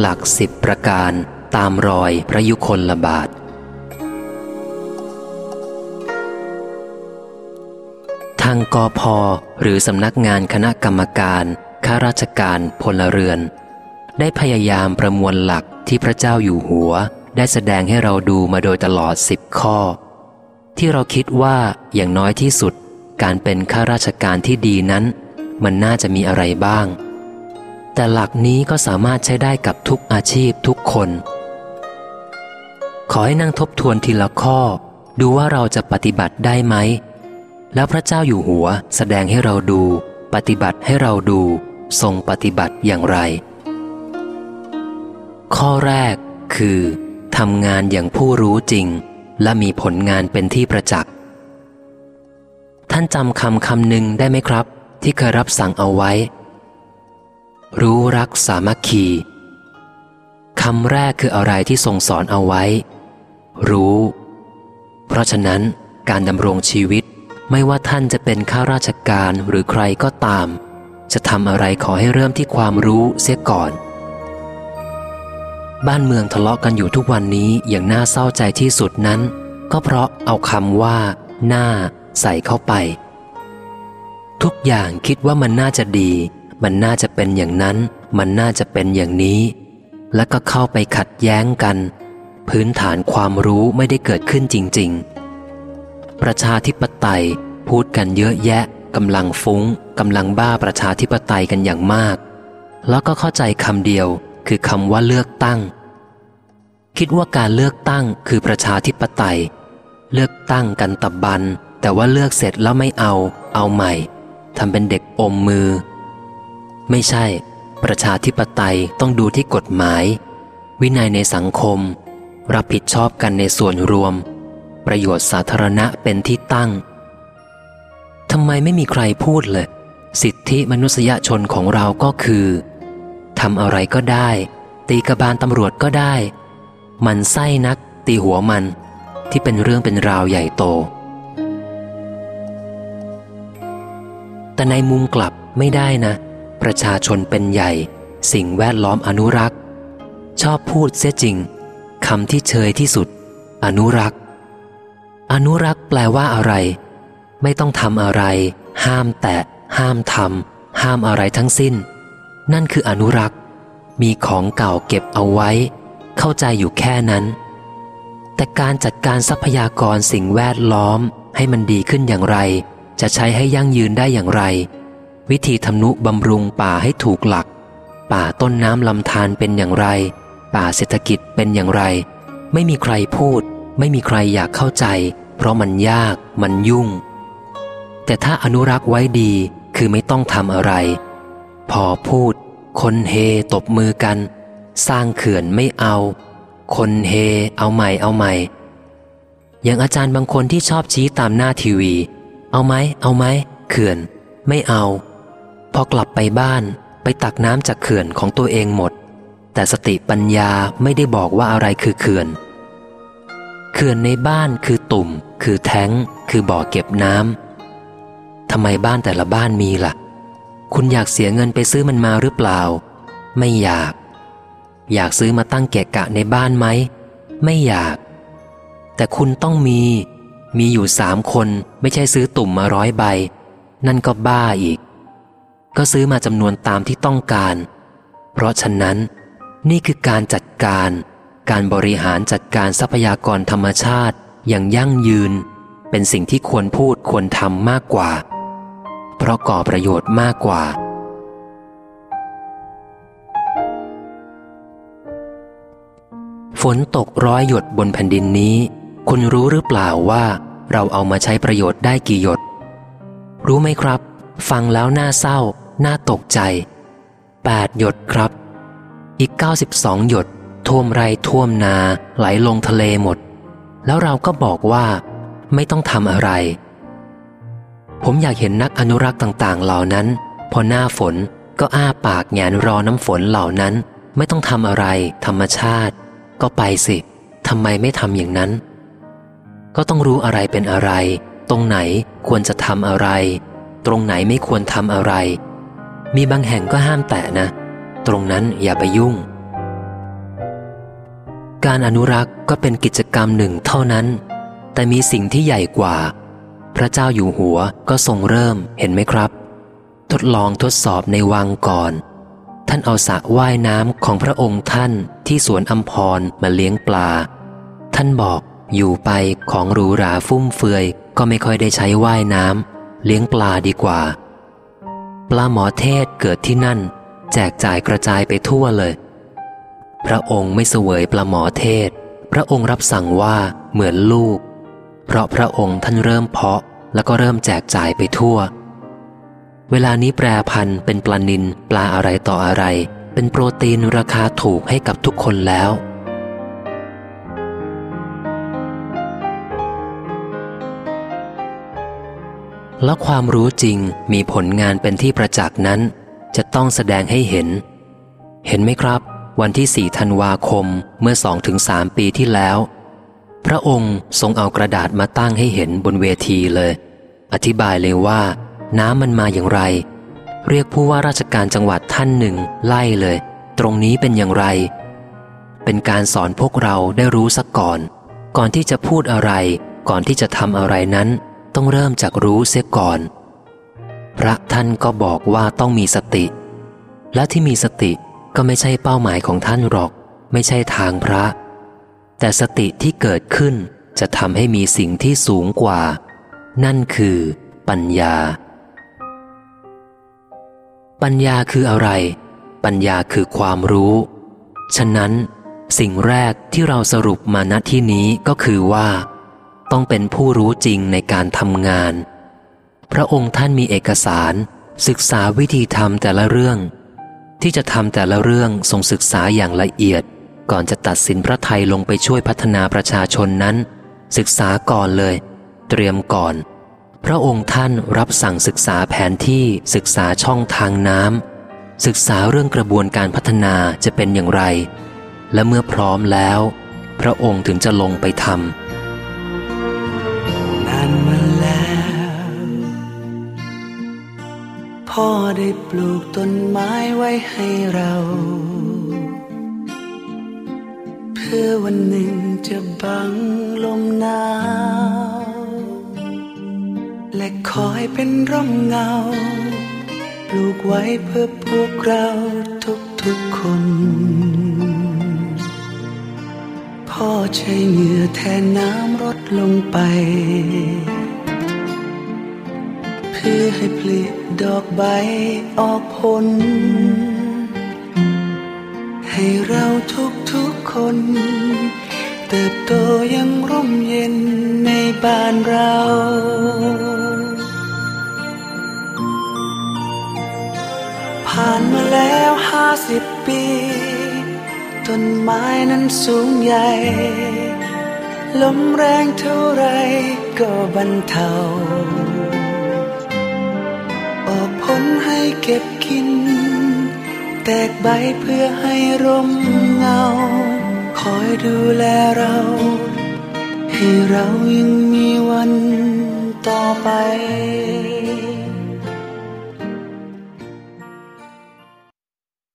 หลักสิบประการตามรอยพระยุคลบาท ทางกอพอหรือสำนักงานคณะกรรมการข้าราชการพลเรือน ได้พยายามประมวลหลักที่พระเจ้าอยู่หัว ได้แสดงให้เราดูมาโดยตลอดสิบข้อ ที่เราคิดว่าอย่างน้อยที่สุด การเป็นข้าราชการที่ดีนั้น มันน่าจะมีอะไรบ้าง แต่หลักนี้ก็สามารถใช้ได้กับทุกอาชีพทุกคน ขอให้นั่งทบทวนทีละข้อ ดูว่าเราจะปฏิบัติได้ไหม แล้วพระเจ้าอยู่หัวแสดงให้เราดู ปฏิบัติให้เราดูทรงปฏิบัติอย่างไร ข้อแรกคือทำงานอย่างผู้รู้จริง และมีผลงานเป็นที่ประจักษ์ ท่านจำคำคำหนึ่งได้ไหมครับ ที่เคยรับสั่งเอาไว้ รู้รักสามัคคีคำแรกคืออะไรที่ทรงสอนเอาไว้ รู้ เพราะฉะนั้นการดำรงชีวิตไม่ว่าท่านจะเป็นข้าราชการหรือใครก็ตาม จะทำอะไรขอให้เริ่มที่ความรู้เสียก่อน บ้านเมืองทะเลาะกันอยู่ทุกวันนี้อย่างน่าเศร้าใจที่สุดนั้น ก็เพราะเอาคำว่า หน้า ใส่เข้าไป ทุกอย่างคิดว่ามันน่าจะดี มันน่าจะเป็นอย่างนั้น มันน่าจะเป็นอย่างนี้ แล้วก็เข้าไปขัดแย้งกัน พื้นฐานความรู้ไม่ได้เกิดขึ้นจริง ๆ ประชาธิปไตยพูดกันเยอะแยะกำลังฟุง้งกำลังบ้าประชาธิปไตยกันอย่างมาก แล้วก็เข้าใจคำเดียวคือคำว่าเลือกตั้ง คิดว่าการเลือกตั้งคือประชาธิปไตย เลือกตั้งกันตับบัน แต่ว่าเลือกเสร็จแล้วไม่เอา เอาใหม่ทำเป็นเด็กอมมือ ไม่ใช่ ประชาธิปไตยต้องดูที่กฎหมาย วินัยในสังคม รับผิดชอบกันในส่วนรวม ประโยชน์สาธารณะเป็นที่ตั้งทำไมไม่มีใครพูดเลย สิทธิมนุษยชนของเราก็คือทำอะไรก็ได้ ตีกระบาลตำรวจก็ได้ มันไส้นัก ตีหัวมัน ที่เป็นเรื่องเป็นราวใหญ่โต แต่ในมุมกลับไม่ได้นะ ประชาชนเป็นใหญ่ สิ่งแวดล้อมอนุรักษ์ ชอบพูดเสียจริงคำที่เชยที่สุด อนุรักษ์ อนุรักษ์แปลว่าอะไร ไม่ต้องทำอะไร ห้ามแตะ ห้ามทำห้ามอะไรทั้งสิ้น นั่นคืออนุรักษ์ มีของเก่าเก็บเอาไว้ เข้าใจอยู่แค่นั้น แต่การจัดการทรัพยากรสิ่งแวดล้อมให้มันดีขึ้นอย่างไร จะใช้ให้ยั่งยืนได้อย่างไร วิธีทำนุบำรุงป่าให้ถูกหลัก ป่าต้นน้ำลำธารเป็นอย่างไร ป่าเศรษฐกิจเป็นอย่างไร ไม่มีใครพูด ไม่มีใครอยากเข้าใจ เพราะมันยาก มันยุ่ง แต่ถ้าอนุรักษ์ไว้ดีคือไม่ต้องทำอะไร พอพูด คนเฮตบมือกัน สร้างเขื่อนไม่เอา คนเฮ เอาใหม่เอาใหม่ อย่างอาจารย์บางคนที่ชอบชี้ตามหน้าทีวี เอาไหมเอาไหมเขื่อน ไม่เอา พอกลับไปบ้านไปตักน้ำจากเขื่อนของตัวเองหมด แต่สติปัญญาไม่ได้บอกว่าอะไรคือเขื่อน เขื่อนในบ้านคือตุ่ม คือแท้ง คือบ่อเก็บน้ำทำไมบ้านแต่ละบ้านมีละ่ะ คุณอยากเสียเงินไปซื้อมันมาหรือเปล่า ไม่อยาก อยากซื้อมาตั้งเกะกะในบ้านไหม ไม่อยาก แต่คุณต้องมี มีอยู่สามคนไม่ใช่ซื้อตุ่มมาร้อยใบ นั่นก็บ้าอีก ก็ซื้อมาจำนวนตามที่ต้องการ เพราะฉะนั้น นี่คือการจัดการ การบริหารจัดการทรัพยากรธรรมชาติอย่างยั่งยืน เป็นสิ่งที่ควรพูดควรทำมากกว่า เพราะก่อประโยชน์มากกว่าฝนตกร้อยหยดบนแผ่นดินนี้ คุณรู้หรือเปล่าว่าเราเอามาใช้ประโยชน์ได้กี่หยด รู้ไหมครับ ฟังแล้วน่าเศร้า น่าตกใจ 8 หยดครับ อีก 92 หยดท่วมไรท่วมนาไหลลงทะเลหมด แล้วเราก็บอกว่า ไม่ต้องทำอะไร ผมอยากเห็นนักอนุรักษ์ต่างๆ เหล่านั้น พอหน้าฝนก็อ้าปากแงนรอน้ำฝนเหล่านั้น ไม่ต้องทำอะไร ธรรมชาติ ก็ไปสิทำไมไม่ทำอย่างนั้น ก็ต้องรู้อะไรเป็นอะไร ตรงไหนควรจะทำอะไร ตรงไหนไม่ควรทำอะไร มีบางแห่งก็ห้ามแตะนะ ตรงนั้นอย่าไปยุ่ง การอนุรักษ์ก็เป็นกิจกรรมหนึ่งเท่านั้น แต่มีสิ่งที่ใหญ่กว่า พระเจ้าอยู่หัวก็ทรงเริ่มเห็นไหมครับ ทดลองทดสอบในวังก่อน ท่านเอาสระว่ายน้ำของพระองค์ท่านที่สวนอัมพรมาเลี้ยงปลา ท่านบอกอยู่ไปของหรูหราฟุ่มเฟือยก็ไม่ค่อยได้ใช้ว่ายน้ำเลี้ยงปลาดีกว่า ปลาหมอเทศเกิดที่นั่น แจกจ่ายกระจายไปทั่วเลย พระองค์ไม่เสวยปลาหมอเทศ พระองค์รับสั่งว่าเหมือนลูก เพราะพระองค์ท่านเริ่มเพาะแล้วก็เริ่มแจกจ่ายไปทั่ว เวลานี้แปรพันธ์เป็นปลานินปลาอะไรต่ออะไร เป็นโปรตีนราคาถูกให้กับทุกคนแล้ว และความรู้จริงมีผลงานเป็นที่ประจักษ์นั้น จะต้องแสดงให้เห็น เห็นไหมครับ วันที่สี่ธันวาคมเมื่อสองถึงสามปีที่แล้ว พระองค์ทรงเอากระดาษมาตั้งให้เห็นบนเวทีเลย อธิบายเลยว่า น้ำมันมาอย่างไร เรียกผู้ว่าราชการจังหวัดท่านหนึ่งไล่เลย ตรงนี้เป็นอย่างไร เป็นการสอนพวกเราได้รู้สักก่อน ก่อนที่จะพูดอะไร ก่อนที่จะทำอะไรนั้น ต้องเริ่มจากรู้เสียก่อน พระท่านก็บอกว่าต้องมีสติ และที่มีสติก็ไม่ใช่เป้าหมายของท่านหรอก ไม่ใช่ทางพระ แต่สติที่เกิดขึ้นจะทำให้มีสิ่งที่สูงกว่า นั่นคือ ปัญญา ปัญญาคืออะไร ปัญญาคือความรู้ ฉะนั้น สิ่งแรกที่เราสรุปมาณที่นี้ก็คือว่า ต้องเป็นผู้รู้จริงในการทำงาน พระองค์ท่านมีเอกสาร ศึกษาวิธีทำแต่ละเรื่อง ที่จะทำแต่ละเรื่องทรงศึกษาอย่างละเอียด ก่อนจะตัดสินพระไทยลงไปช่วยพัฒนาประชาชนนั้น ศึกษาก่อนเลย เตรียมก่อน พระองค์ท่านรับสั่งศึกษาแผนที่ศึกษาช่องทางน้ำศึกษาเรื่องกระบวนการพัฒนาจะเป็นอย่างไร และเมื่อพร้อมแล้ว พระองค์ถึงจะลงไปทำ พ่อได้ปลูกต้นไม้ไว้ให้เรา เพื่อวันหนึ่งจะบังลมหนาว และคอยเป็นร่มเงา ปลูกไว้เพื่อพวกเราทุกๆคน พ่อใช้เหงื่อแทนน้ำรดลงไป พื่อให้ผลิดอกใบออกผล ให้เราทุกทุกคน เติบโตยังร่มเย็นในบ้านเราผ่านมาแล้วห้าสิบปี ต้นไม้นั้นสูงใหญ่ ลมแรงเท่าไรก็บรรเทา เก็บกิน แตกใบเพื่อให้ร่มเงา คอยดูแลเรา ให้เรายังมีวันต่อไป